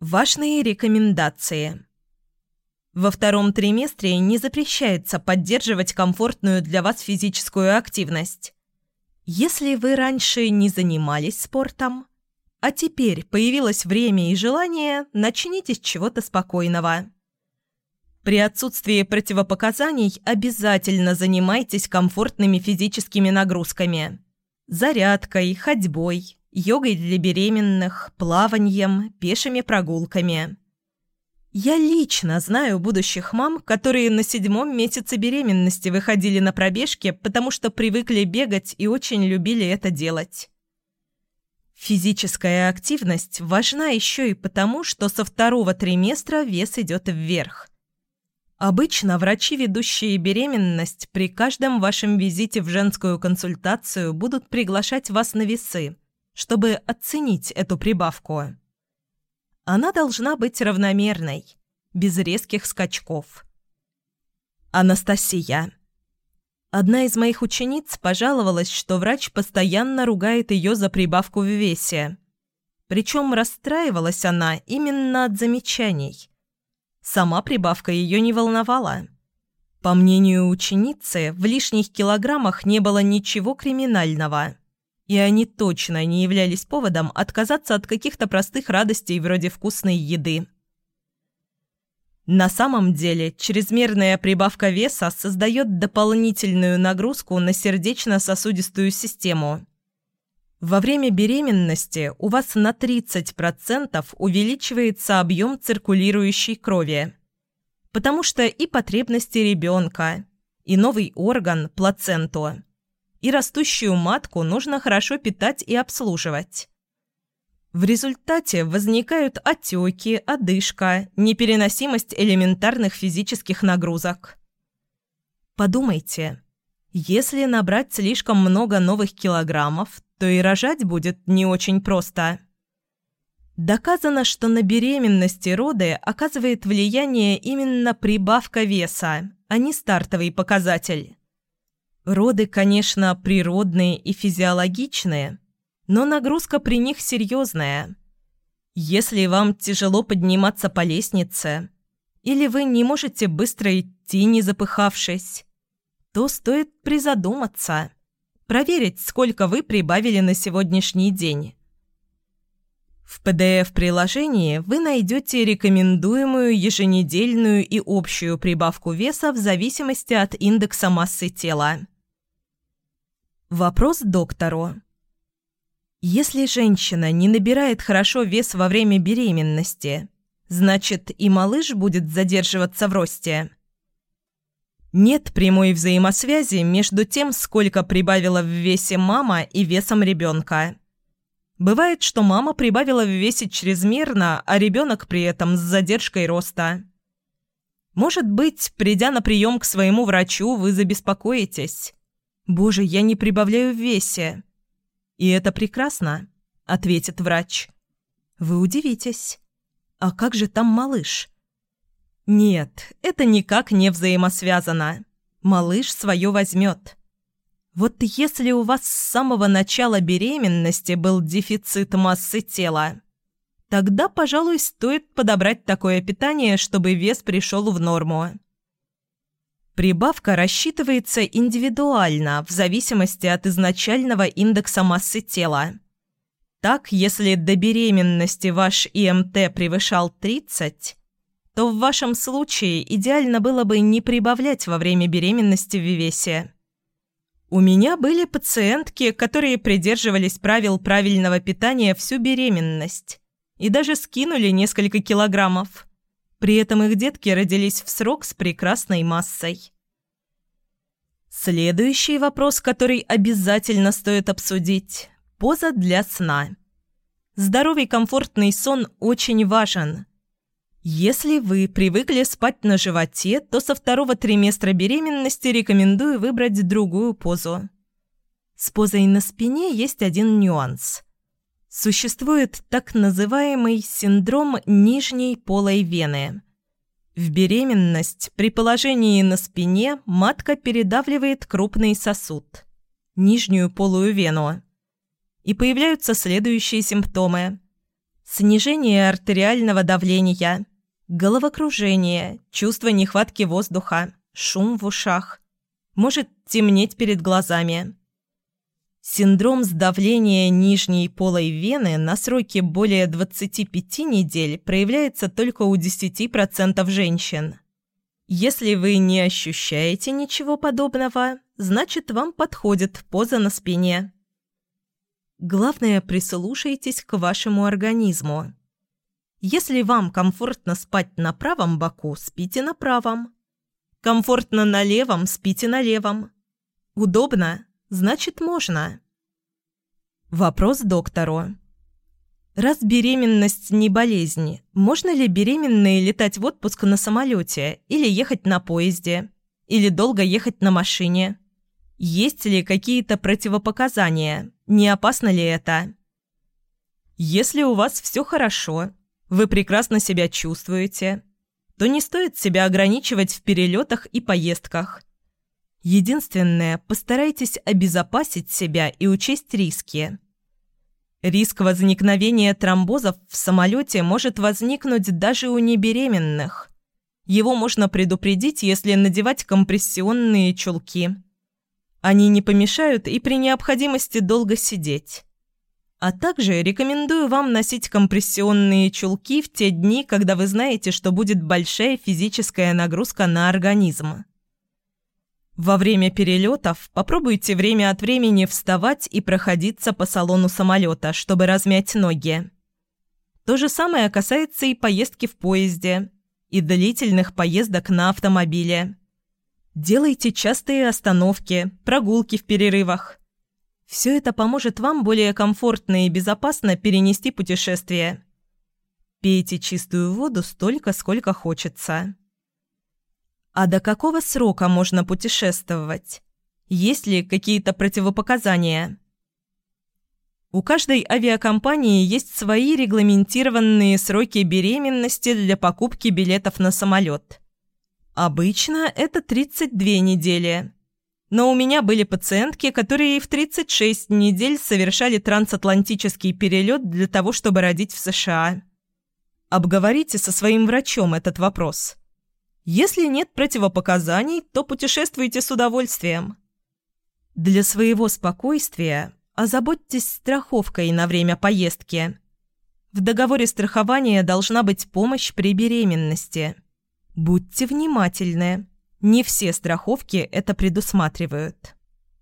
Важные рекомендации. Во втором триместре не запрещается поддерживать комфортную для вас физическую активность. Если вы раньше не занимались спортом, а теперь появилось время и желание, начните с чего-то спокойного. При отсутствии противопоказаний обязательно занимайтесь комфортными физическими нагрузками. Зарядкой, ходьбой, йогой для беременных, плаванием, пешими прогулками. Я лично знаю будущих мам, которые на седьмом месяце беременности выходили на пробежки, потому что привыкли бегать и очень любили это делать. Физическая активность важна еще и потому, что со второго триместра вес идет вверх. Обычно врачи, ведущие беременность, при каждом вашем визите в женскую консультацию будут приглашать вас на весы, чтобы оценить эту прибавку. Она должна быть равномерной, без резких скачков. Анастасия. Одна из моих учениц пожаловалась, что врач постоянно ругает ее за прибавку в весе. Причем расстраивалась она именно от замечаний. Сама прибавка ее не волновала. По мнению ученицы, в лишних килограммах не было ничего криминального и они точно не являлись поводом отказаться от каких-то простых радостей вроде вкусной еды. На самом деле, чрезмерная прибавка веса создает дополнительную нагрузку на сердечно-сосудистую систему. Во время беременности у вас на 30% увеличивается объем циркулирующей крови, потому что и потребности ребенка, и новый орган – плаценту – и растущую матку нужно хорошо питать и обслуживать. В результате возникают отеки, одышка, непереносимость элементарных физических нагрузок. Подумайте, если набрать слишком много новых килограммов, то и рожать будет не очень просто. Доказано, что на беременность и роды оказывает влияние именно прибавка веса, а не стартовый показатель. Роды, конечно, природные и физиологичные, но нагрузка при них серьезная. Если вам тяжело подниматься по лестнице, или вы не можете быстро идти, не запыхавшись, то стоит призадуматься, проверить, сколько вы прибавили на сегодняшний день. В PDF-приложении вы найдете рекомендуемую еженедельную и общую прибавку веса в зависимости от индекса массы тела. Вопрос доктору. Если женщина не набирает хорошо вес во время беременности, значит и малыш будет задерживаться в росте? Нет прямой взаимосвязи между тем, сколько прибавила в весе мама и весом ребенка. Бывает, что мама прибавила в весе чрезмерно, а ребенок при этом с задержкой роста. Может быть, придя на прием к своему врачу, вы забеспокоитесь. «Боже, я не прибавляю в весе». «И это прекрасно», — ответит врач. «Вы удивитесь. А как же там малыш?» «Нет, это никак не взаимосвязано. Малыш свое возьмет». Вот если у вас с самого начала беременности был дефицит массы тела, тогда, пожалуй, стоит подобрать такое питание, чтобы вес пришел в норму. Прибавка рассчитывается индивидуально, в зависимости от изначального индекса массы тела. Так, если до беременности ваш ИМТ превышал 30, то в вашем случае идеально было бы не прибавлять во время беременности в весе. У меня были пациентки, которые придерживались правил правильного питания всю беременность и даже скинули несколько килограммов. При этом их детки родились в срок с прекрасной массой. Следующий вопрос, который обязательно стоит обсудить – поза для сна. Здоровый комфортный сон очень важен. Если вы привыкли спать на животе, то со второго триместра беременности рекомендую выбрать другую позу. С позой на спине есть один нюанс – Существует так называемый синдром нижней полой вены. В беременность при положении на спине матка передавливает крупный сосуд – нижнюю полую вену. И появляются следующие симптомы. снижение артериального давления, головокружение, чувство нехватки воздуха, шум в ушах, может темнеть перед глазами. Синдром сдавления нижней полой вены на сроке более 25 недель проявляется только у 10% женщин. Если вы не ощущаете ничего подобного, значит вам подходит поза на спине. Главное, прислушайтесь к вашему организму. Если вам комфортно спать на правом боку, спите на правом. Комфортно на левом, спите на левом. Удобно? Значит, можно. Вопрос доктору. Раз беременность не болезнь, можно ли беременной летать в отпуск на самолете или ехать на поезде, или долго ехать на машине? Есть ли какие-то противопоказания? Не опасно ли это? Если у вас все хорошо, вы прекрасно себя чувствуете, то не стоит себя ограничивать в перелетах и поездках – Единственное, постарайтесь обезопасить себя и учесть риски. Риск возникновения тромбозов в самолете может возникнуть даже у небеременных. Его можно предупредить, если надевать компрессионные чулки. Они не помешают и при необходимости долго сидеть. А также рекомендую вам носить компрессионные чулки в те дни, когда вы знаете, что будет большая физическая нагрузка на организм. Во время перелетов попробуйте время от времени вставать и проходиться по салону самолета, чтобы размять ноги. То же самое касается и поездки в поезде, и длительных поездок на автомобиле. Делайте частые остановки, прогулки в перерывах. Все это поможет вам более комфортно и безопасно перенести путешествие. Пейте чистую воду столько, сколько хочется. А до какого срока можно путешествовать? Есть ли какие-то противопоказания? У каждой авиакомпании есть свои регламентированные сроки беременности для покупки билетов на самолет. Обычно это 32 недели. Но у меня были пациентки, которые в 36 недель совершали трансатлантический перелет для того, чтобы родить в США. Обговорите со своим врачом этот вопрос. Если нет противопоказаний, то путешествуйте с удовольствием. Для своего спокойствия озаботьтесь страховкой на время поездки. В договоре страхования должна быть помощь при беременности. Будьте внимательны. Не все страховки это предусматривают.